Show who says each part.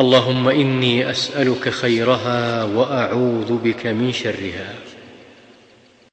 Speaker 1: اللهم إني أسألك خيرها وأعوذ بك من شرها.